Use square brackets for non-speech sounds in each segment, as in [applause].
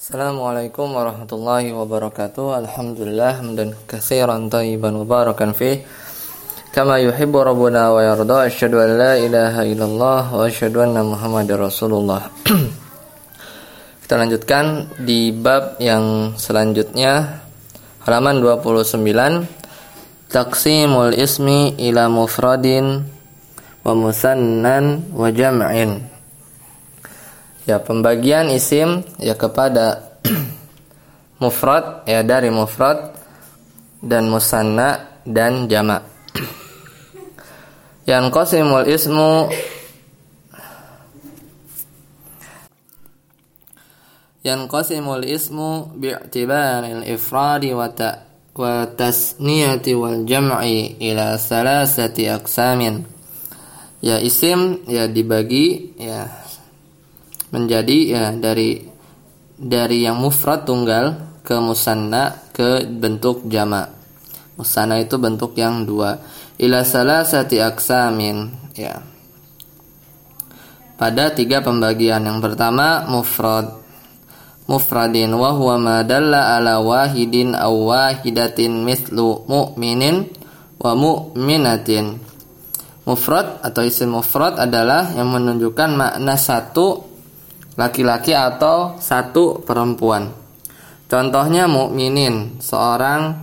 Assalamualaikum warahmatullahi wabarakatuh. Alhamdulillah hamdan katsiran tayyiban mubarakan fi kama yuhibbu rabbuna wa yarda. Asyhadu an la ilaha illallah wa asyhadu anna Muhammadar Rasulullah. [clears throat] Kita lanjutkan di bab yang selanjutnya halaman 29 Taqsimul ismi ila mufradin wa musannan wa jam'in. Ya, pembagian isim ya kepada [clears throat] mufrad ya dari mufrad dan musanna dan jamak. [clears throat] Yang qasimul ismu Yang qasimul ismu bi'tibaril ifradi wa ta wa tasniyati wal jam'i ila salasati aqsamin. Ya isim ya dibagi ya menjadi ya dari dari yang mufrad tunggal ke musanna ke bentuk jama. Musanna itu bentuk yang dua. Ila salasati aksamin ya. Pada tiga pembagian. Yang pertama mufrad. Mufradin wa huwa ma dalla ala wahidin aw wahidatin mislu mu'minin wa mu'minatin. Mufrad atau isim mufrad adalah yang menunjukkan makna satu laki-laki atau satu perempuan. Contohnya mukminin, seorang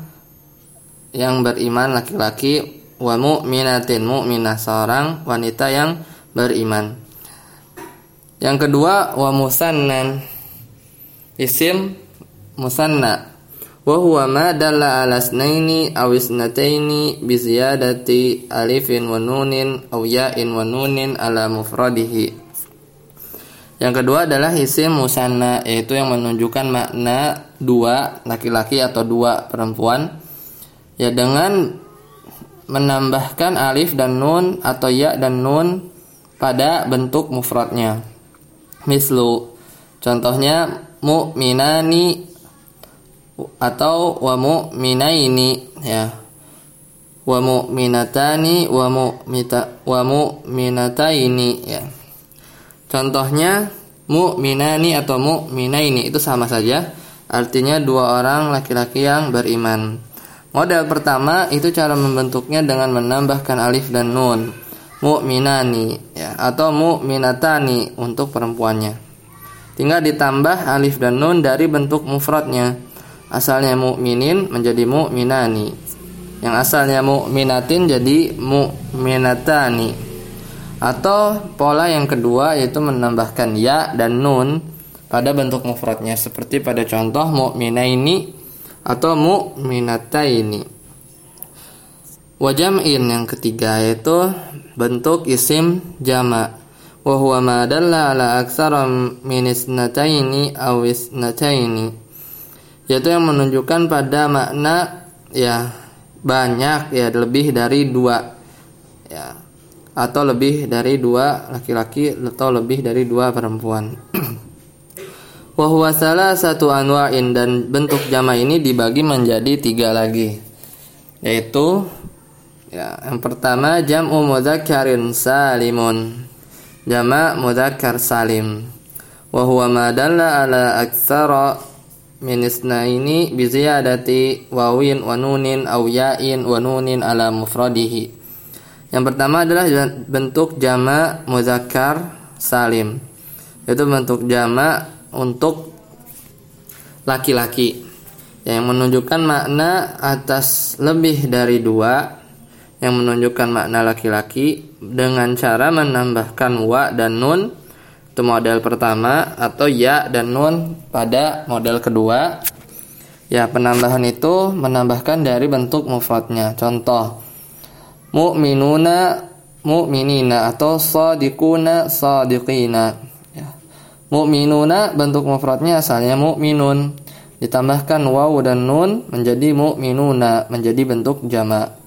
yang beriman laki-laki wa mu'minatin mu'minah seorang wanita yang beriman. Yang kedua wa musannan isim musanna wa huwa ma dalla ala snaini aw isnataini bi ziyadati alifin wa nunin aw ya'in wa nunin ala mufradihi yang kedua adalah isim musanna yaitu yang menunjukkan makna dua laki-laki atau dua perempuan ya dengan menambahkan alif dan nun atau ya dan nun pada bentuk mufradnya. Mislu contohnya mu'minani atau wa mu'minaini ya. Wa mu'minatani wa mu'mita wa mu'minataini ya. Contohnya mu'minani atau mu'minaini itu sama saja. Artinya dua orang laki-laki yang beriman. Model pertama itu cara membentuknya dengan menambahkan alif dan nun. Mu'minani ya atau mu'minatani untuk perempuannya. Tinggal ditambah alif dan nun dari bentuk mufradnya. Asalnya mu'minin menjadi mu'minani. Yang asalnya mu'minatin jadi mu'minatani. Atau pola yang kedua yaitu menambahkan ya dan nun pada bentuk mufradnya. Seperti pada contoh mu'minaini atau mu'minataini. Wajam'in yang ketiga yaitu bentuk isim jama' wa huwa ma dalla ala aktsara min isnataini aw isnataini. Yaitu yang menunjukkan pada makna ya banyak ya lebih dari dua. Ya atau lebih dari dua laki-laki atau lebih dari dua perempuan. [clears throat] Wahwa salah satu anwa'in dan bentuk jama ini dibagi menjadi tiga lagi yaitu ya yang pertama jam'u mudzakkarin salimun. Jama' mudzakkar salim. Wa huwa ma dalla ala aktsara min isnaini bi ziyadati wawin wa nunin aw ya'in wa nunin ala mufradihi yang pertama adalah bentuk jama muzakkar salim. Yaitu bentuk jama untuk laki-laki. Yang menunjukkan makna atas lebih dari dua. Yang menunjukkan makna laki-laki dengan cara menambahkan wa dan nun. Itu model pertama atau ya dan nun pada model kedua. Ya penambahan itu menambahkan dari bentuk mufradnya. Contoh mu'minuna mu'minina atau sadiquna sadiqina. Ya. mu'minuna bentuk mufradnya asalnya mu'minun. Ditambahkan waw dan nun menjadi mu'minuna menjadi bentuk jamak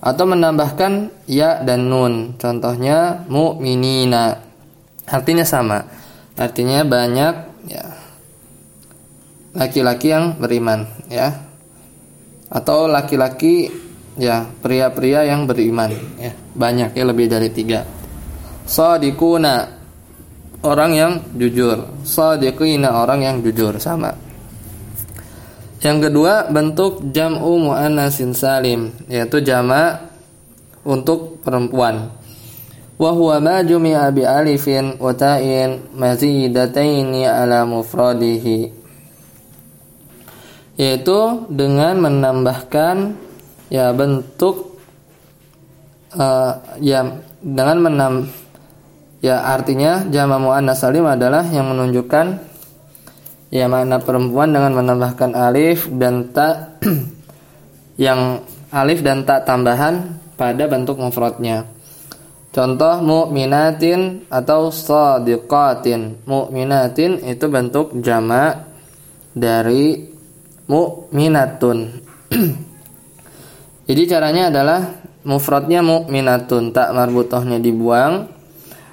atau menambahkan ya dan nun contohnya mu'minina. Artinya sama. Artinya banyak ya. Laki-laki yang beriman ya. Atau laki-laki ya pria-pria yang beriman ya banyak ya lebih dari tiga sodikuna orang yang jujur. Sadiqina orang yang jujur sama. Yang kedua bentuk jam'u muannatsin salim yaitu jama untuk perempuan. Wa huwa ma jumi'a bi alifin wa ta'in mazidataini ala mufradihi. Yaitu dengan menambahkan ya bentuk uh, ya dengan menam ya artinya jama muannas salim adalah yang menunjukkan ya makna perempuan dengan menambahkan alif dan ta [clears throat] yang alif dan ta tambahan pada bentuk mufradnya. Contoh mu'minatin atau sadiqatin. Mu'minatin itu bentuk jama dari mu'minatun. [clears throat] Jadi caranya adalah mufradnya mu'minatun, tak marbutohnya dibuang,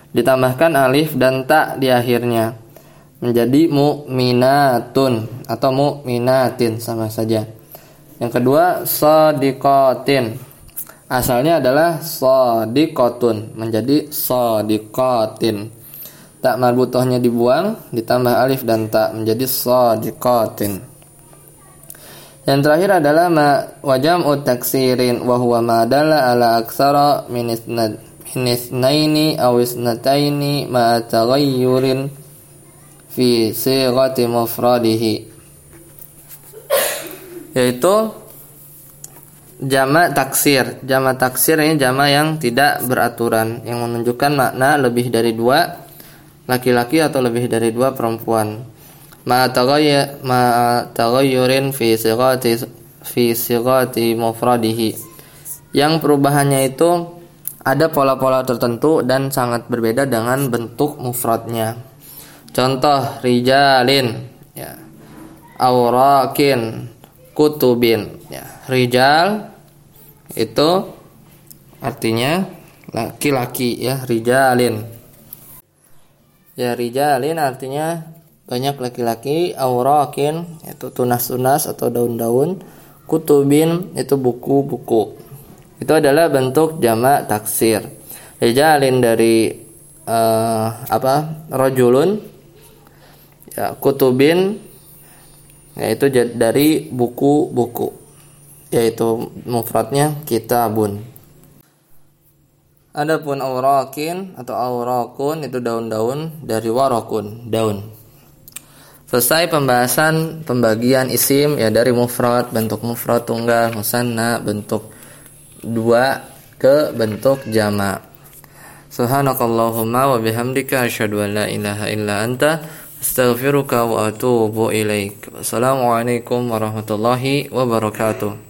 ditambahkan alif dan tak di akhirnya menjadi mu'minatun atau mu'minatin sama saja. Yang kedua sadiqatin. Asalnya adalah sadiqatun menjadi sadiqatin. Tak marbutohnya dibuang ditambah alif dan tak menjadi sadiqatin. Yang terakhir adalah ma wajam taksirin wa huwa ma dalla ala aksara min isnaini aw isnataini ma taghayyurin fi sighati mufradihi. Yaitu jama taksir. Jama taksir ini jama yang tidak beraturan yang menunjukkan makna lebih dari dua laki-laki atau lebih dari dua perempuan ma tagayyur ma taghayyurin fi sighati fi sighati mufradihi yang perubahannya itu ada pola-pola tertentu dan sangat berbeda dengan bentuk mufradnya Contoh rijalin ya. Aurakin kutubin ya. Rijal itu artinya laki-laki ya, rijalin. Ya, rijalin artinya banyak laki-laki, aurakin itu tunas-tunas atau daun-daun, kutubin itu buku-buku. Itu adalah bentuk jamak taksir. Rijalin dari uh, apa? Rojulun ya, kutubin yaitu dari buku-buku yaitu mufradnya kitabun Adapun aurakin atau aurakun itu daun-daun dari warokun, daun. Selesai pembahasan pembagian isim ya dari mufrad, bentuk mufrad tunggal, musanna, bentuk dua ke bentuk jama. Subhanakallahumma wa bihamdika asyhadu an la ilaha illa anta Astaghfiruka wa atubu ilaik. Wassalamualaikum warahmatullahi wabarakatuh.